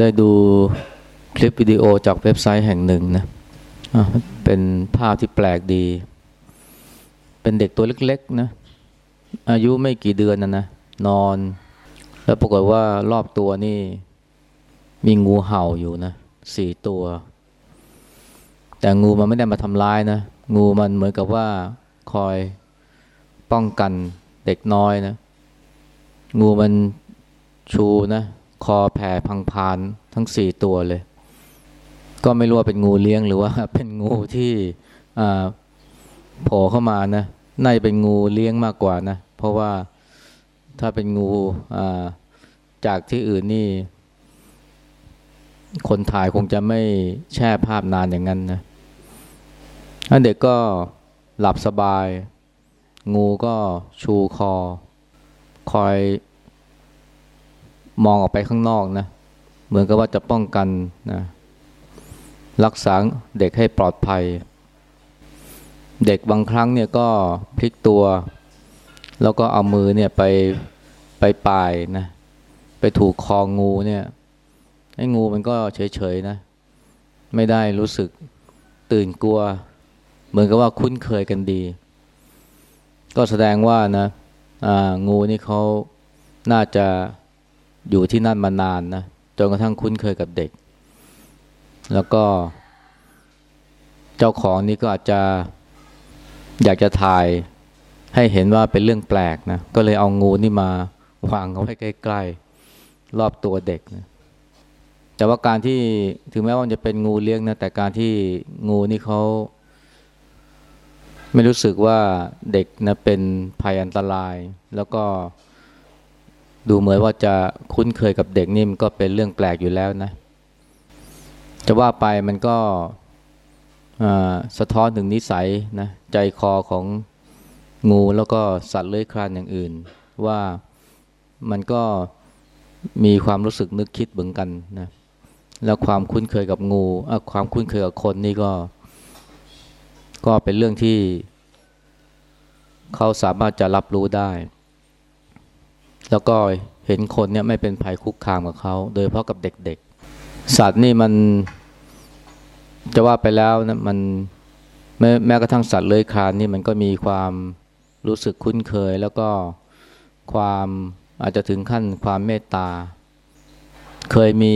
ได้ดูคลิปวิดีโอจากเว็บไซต์แห่งหนึ่งนะเป็นภาพที่แปลกดี เป็นเด็กตัวเล็กๆนะ อายุไม่กี่เดือนนะนะ นอน แล้วปรากฏว่ารอบตัวนี่ มีงูเห่าอยู่นะสี่ตัว แต่งูมันไม่ได้มาทำร้ายนะ งูมันเหมือนกับว่าคอยป้องกันเด็กน้อยนะ งูมันชูนะ คอแผ่พังพานทั้งสี่ตัวเลย ก็ไม่รู้ว่าเป็นงูเลี้ยงหรือว่าเป็นงูที่โผล่เข้ามานะน่าจะเป็นงูเลี้ยงมากกว่านะ เพราะว่าถ้าเป็นงูจากที่อื่นนี่ คนถ่ายคงจะไม่แช่ภาพนานอย่างนั้นนะเด็กก็หลับสบาย งูก็ชูคอ คอย มองออกไปข้างนอกนะ เหมือนกับว่าจะป้องกันนะ รักษาเด็กให้ปลอดภัย เด็กบางครั้งเนี่ยก็พลิกตัว แล้วก็เอามือเนี่ยไปไปปลายนะ ไปถูกคองูเนี่ยไอ้งูมันก็เฉยๆนะ ไม่ได้รู้สึกตื่นกลัว เหมือนกับว่าคุ้นเคยกันดี ก็แสดงว่านะงูนี่เขาน่าจะ อยู่ที่นั่นมานานนะจนกระทั่งคุ้นเคยกับเด็ก แล้วก็ เจ้าของนี่ก็อาจจะอยากจะถ่ายให้เห็นว่าเป็นเรื่องแปลกนะ ก็เลยเอางูนี่มาวางเอาไว้ใกล้ๆ รอบตัวเด็กนะแต่ว่าการที่ถึงแม้ว่าจะเป็นงูเลี้ยงนะ แต่การที่งูนี่เขาไม่รู้สึกว่าเด็กนะเป็นภัยอันตราย แล้วก็ ดูเหมือนว่าจะคุ้นเคยกับเด็กนี่มันก็เป็นเรื่องแปลกอยู่แล้วนะ จะว่าไปมันก็สะท้อนถึงนิสัยนะใจคอของงูแล้วก็สัตว์เลื้อยคลานอย่างอื่น ว่ามันก็มีความรู้สึกนึกคิดเหมือนกันนะแล้วความคุ้นเคยกับงูความคุ้นเคยกับคนนี่ก็ ก็เป็นเรื่องที่ เขาสามารถจะรับรู้ได้ แล้วก็เห็นคนเนี่ยไม่เป็นภัยคุกคามกับเขา โดยเพราะกับเด็กๆ สัตว์นี่มันจะว่าไปแล้วนะมันแม้แม้กระทั่งสัตว์เลื้อยคลานนี่มันก็มีความรู้สึกคุ้นเคย แล้วก็ความอาจจะถึงขั้นความเมตตา เคยมี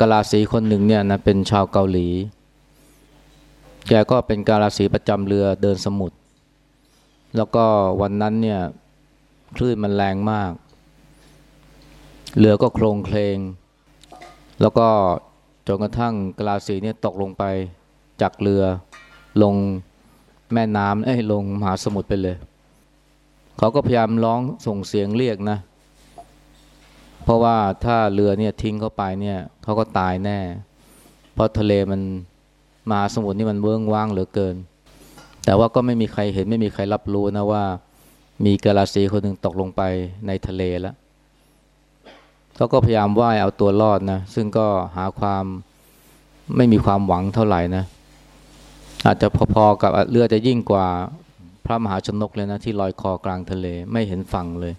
กาลาสีคนหนึ่งเนี่ยนะเป็นชาวเกาหลี แกก็เป็นกาลาสีประจำเรือเดินสมุทรแล้วก็วันนั้นเนี่ย คลื่นมันแรงมาก เรือก็โครงเคลง แล้วก็จนกระทั่งกลาสีเนี่ยตกลงไปจากเรือลงแม่น้ำเอ้ยลงมหาสมุทรไปเลย เขาก็พยายามร้องส่งเสียงเรียกนะ เพราะว่าถ้าเรือเนี่ยทิ้งเข้าไปเนี่ยเขาก็ตายแน่ เพราะทะเลมันมหาสมุทรนี่มันเวิ้งว่างเหลือเกิน แต่ว่าก็ไม่มีใครเห็นไม่มีใครรับรู้นะว่า มีกาลาสีคนหนึ่งตกลงไปในทะเลแล้วเขาก็พยายามว่ายเอาตัวรอดนะ ซึ่งก็หาความไม่มีความหวังเท่าไหร่นะ อาจจะพอๆกับเรือจะยิ่งกว่าพระมหาชนกเลยนะ ที่ลอยคอกลางทะเลไม่เห็นฝั่งเลย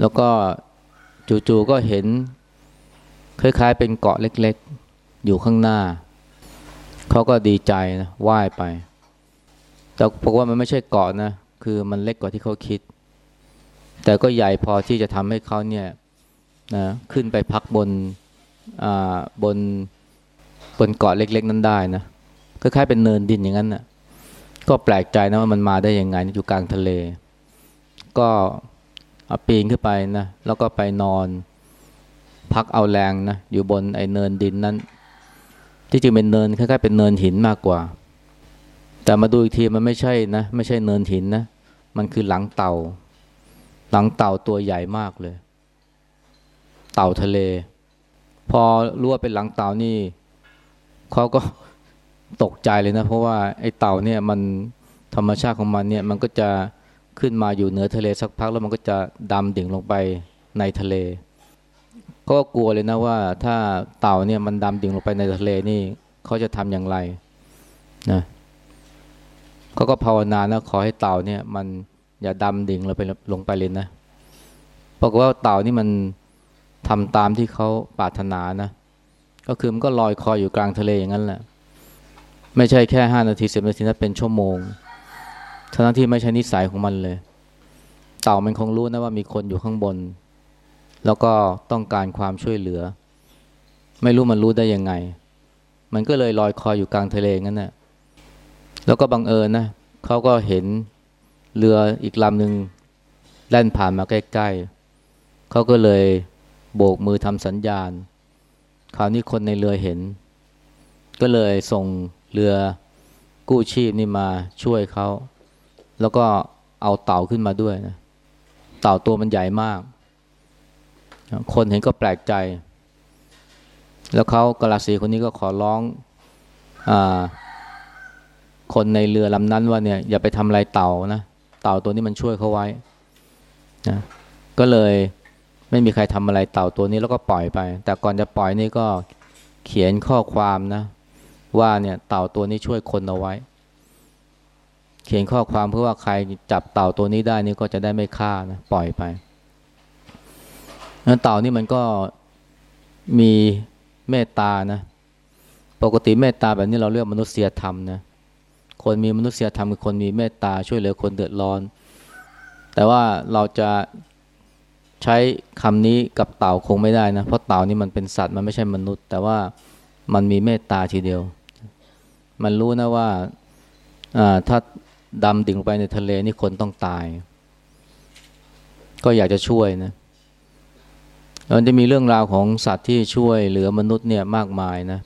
แล้วก็จู่ๆก็เห็น คล้ายๆ เป็นเกาะเล็กๆ อยู่ข้างหน้า เขาก็ดีใจนะว่ายไป แต่พบว่ามันไม่ใช่เกาะนะ คือมันเล็กกว่าที่เขาคิด แต่ก็ใหญ่พอที่จะทำให้เขาเนี่ยนะขึ้นไปพักบนบนบนเกาะเล็ก ๆ นั้นได้นะคล้ายๆเป็นเนินดินอย่างนั้นนะก็แปลกใจนะว่ามันมาได้ยังไงอยู่กลางทะเล ก็ปีนขึ้นไปนะแล้วก็ไปนอนพักเอาแรงนะอยู่บนไอ้เนินดินนั้น ที่จริงเป็นเนินคล้ายๆเป็นเนินหินมากกว่า แต่มาดูอีกทีมันไม่ใช่นะ ไม่ใช่เนินหินนะ มันคือหลังเต่า หลังเต่าตัวใหญ่มากเลย เต่าทะเล พอรู้ว่าเป็นหลังเต่านี่เขาก็ตกใจเลยนะ เพราะว่าไอ้เต่าเนี่ยมันธรรมชาติของมันเนี่ย มันก็จะขึ้นมาอยู่เหนือทะเลสักพักแล้วมันก็จะดำดิ่งลงไปในทะเลก็กลัวเลยนะว่าถ้าเต่าเนี่ยมันดำดิ่งลงไปในทะเลนี่เขาจะทำอย่างไรนะเขาก็ภาวนานะขอให้เต่าเนี่ย มันอย่าดำดิ่งลงไปลงไปเลยนะบอกว่าเต่านี่มันทำตามที่เขาปรารถนานะ ก็คือมันก็ลอยคอยอยู่กลางทะเลอย่างนั้นแหละ ไม่ใช่แค่ห้านาทีสิบนาทีนะเป็นชั่วโมงทั้งที่ไม่ใช่นิสัยของมันเลย เต่ามันคงรู้นะว่ามีคนอยู่ข้างบน แล้วก็ต้องการความช่วยเหลือ ไม่รู้มันรู้ได้ยังไง มันก็เลยลอยคอยอยู่กลางทะเลงั้นนะ่ะ แล้วก็บังเอิญนะเขาก็เห็นเรืออีกลำหนึ่งแล่นผ่านมาใกล้ๆเขาก็เลยโบกมือทำสัญญาณ คราวนี้คนในเรือเห็น ก็เลยส่งเรือกู้ชีพนี่มาช่วยเขา แล้วก็เอาเต่าขึ้นมาด้วยนะ เต่าตัวมันใหญ่มาก คนเห็นก็แปลกใจ แล้วเขากราสีคนนี้ก็ขอร้อง อ่า คนในเรือลำนั้นว่าเนี่ยอย่าไปทำอะไรเต่านะเต่าตัวนี้มันช่วยเขาไว้นะก็เลยไม่มีใครทำอะไรเต่าตัวนี้แล้วก็ปล่อยไป แต่ก่อนจะปล่อยนี่ก็เขียนข้อความนะ ว่าเนี่ยเต่าตัวนี้ช่วยคนเอาไว้ เขียนข้อความเพื่อว่าใครจับเต่าตัวนี้ได้นี่ก็จะได้ไม่ฆ่านะปล่อยไปนั้นเต่านี่มันก็มีเมตตานะ ปกติเมตตาแบบนี้เราเรียกมนุษยธรรมนะ คนมีมนุษยธรรมคือคนมีเมตตาช่วยเหลือคนเดือดร้อน แต่ว่าเราจะใช้คำนี้กับเต่าคงไม่ได้นะ เพราะเต่านี่มันเป็นสัตว์มันไม่ใช่มนุษย์ แต่ว่ามันมีเมตตาทีเดียว มันรู้นะว่าถ้าดำดิ่งไปในทะเลนี่คนต้องตาย ก็อยากจะช่วยนะมันจะมีเรื่องราวของสัตว์ที่ช่วยเหลือมนุษย์เนี่ยมากมายนะ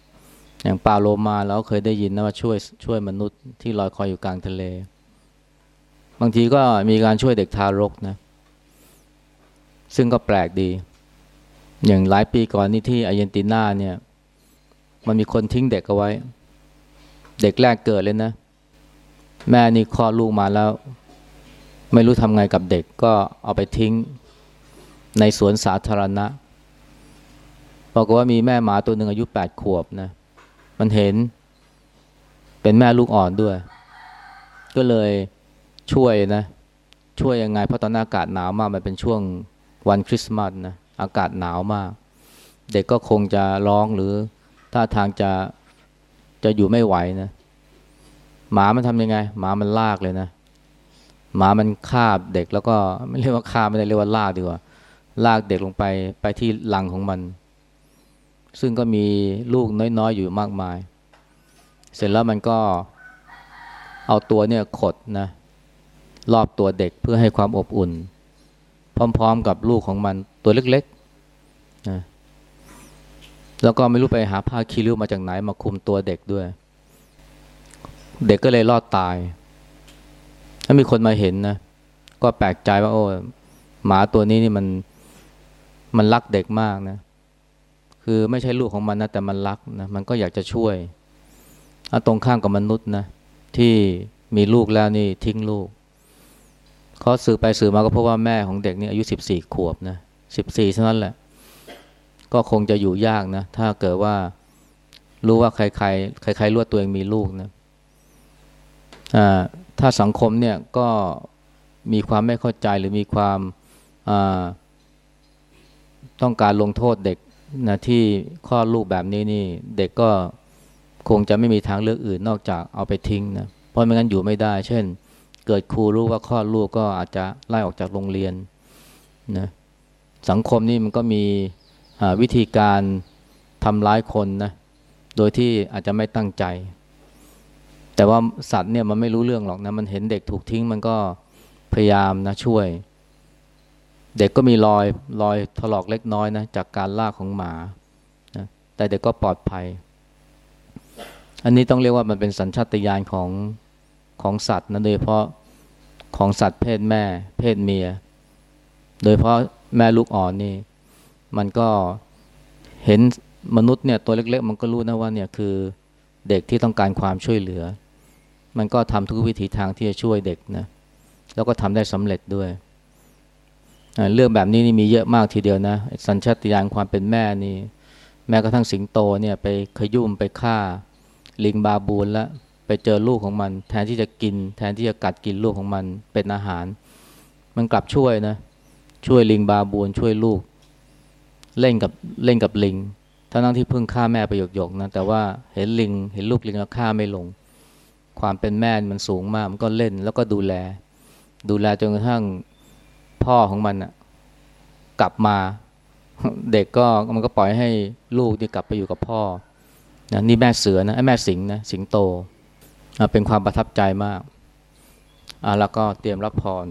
อย่างปลาโลมาเราเคยได้ยินนะว่าช่วยช่วยมนุษย์ที่ลอยคอยอยู่กลางทะเล บางทีก็มีการช่วยเด็กทารกนะ ซึ่งก็แปลกดี อย่างหลายปีก่อนนี่ที่อาร์เจนตินาเนี่ย มันมีคนทิ้งเด็กเอาไว้ เด็กแรกเกิดเลยนะ แม่นี่คลอดลูกมาแล้ว ไม่รู้ทำไงกับเด็กก็เอาไปทิ้งในสวนสาธารณะบอกว่ามีแม่หมาตัวหนึ่งอายุแปดขวบนะ มันเห็น เป็นแม่ลูกอ่อนด้วย ก็เลยช่วยนะ ช่วยยังไง เพราะตอนอากาศหนาวมาก มันเป็นช่วงวันคริสต์มาสนะ อากาศหนาวมาก เด็กก็คงจะร้องหรือถ้าทางจะจะอยู่ไม่ไหวนะ หมามันทำยังไง หมามันลากเลยนะ หมามันคาบเด็กแล้วก็ไม่เรียกว่าคาบไม่ได้เรียกว่าลากดีกว่า ลากเด็กลงไปไปที่หลังของมัน ซึ่งก็มีลูกน้อยๆอยู่มากมาย เสร็จแล้วมันก็เอาตัวเนี่ยขดนะรอบตัวเด็กเพื่อให้ความอบอุ่น พร้อมๆกับลูกของมันตัวเล็กๆนะแล้วก็ไม่รู้ไปหาผ้าคีริ้วมาจากไหนมาคุมตัวเด็กด้วย เด็กก็เลยรอดตาย ถ้ามีคนมาเห็นนะก็แปลกใจว่าโอ้หมาตัวนี้นี่มันมันรักเด็กมากนะ คือไม่ใช่ลูกของมันนะแต่มันรักนะมันก็อยากจะช่วยเอาตรงข้ามกับมนุษย์นะที่มีลูกแล้วนี่ทิ้งลูกเขาสื่อไปสื่อมาก็เพราะว่าแม่ของเด็กนี่อายุสิบสี่ขวบนะสิบสี่เท่านั้นแหละ ก็คงจะอยู่ยากนะถ้าเกิดว่ารู้ว่าใครใครใครใครรู้ว่าตัวเองมีลูกนะถ้าสังคมเนี่ยก็มีความไม่เข้าใจหรือมีความต้องการลงโทษเด็ก นะที่ข้อลูกแบบนี้นี่ เด็กก็คงจะไม่มีทางเลือกอื่นนอกจากเอาไปทิ้งนะเพราะไม่งั้นอยู่ไม่ได้ เช่น เกิดครูรู้ว่าข้อลูกก็อาจจะไล่ออกจากโรงเรียนนะสังคมนี่มันก็มีวิธีการทำร้ายคนนะโดยที่อาจจะไม่ตั้งใจ แต่ว่าสัตว์เนี่ยมันไม่รู้เรื่องหรอกนะมันเห็นเด็กถูกทิ้งมันก็พยายามนะช่วย เด็กก็มีรอยรอยถลอกเล็กน้อยนะจากการลากของหมานะแต่เด็กก็ปลอดภัย อันนี้ต้องเรียกว่ามันเป็นสัญชาตญาณของของสัตว์นะโดยเพราะของสัตว์เพศแม่ เพศเมีย โดยเพราะแม่ลูกอ่อนนี่ มันก็เห็นมนุษย์เนี่ยตัวเล็กๆ มันก็รู้นะว่าเนี่ยคือเด็กที่ต้องการความช่วยเหลือ มันก็ทำทุกวิถีทางที่จะช่วยเด็กนะแล้วก็ทำได้สำเร็จด้วย เรื่องแบบนี้นี่มีเยอะมากทีเดียวนะ สัญชาตญาณความเป็นแม่นี่ แม้กระทั่งสิงโตเนี่ยไปขยุ่มไปฆ่าลิงบาบูนแล้วไปเจอลูกของมัน แทนที่จะกิน แทนที่จะกัดกินลูกของมันเป็นอาหาร มันกลับช่วยนะ ช่วยลิงบาบูนช่วยลูก เล่นกับเล่นกับลิงทั้งนั้นที่เพิ่งฆ่าแม่ไปหยกๆนะแต่ว่าเห็นลิงเห็นลูกลิงแล้วฆ่าไม่ลง ความเป็นแม่มันสูงมากมันก็เล่นแล้วก็ดูแล ดูแลจนกระทั่ง พ่อของมันอะกลับมา เด็กก็มันก็ปล่อยให้ลูกที่กลับไปอยู่กับพ่อนะนี่แม่เสือนะไอ้แม่สิงนะสิงโตเป็นความประทับใจมากอ่าแล้วก็เตรียมรับพร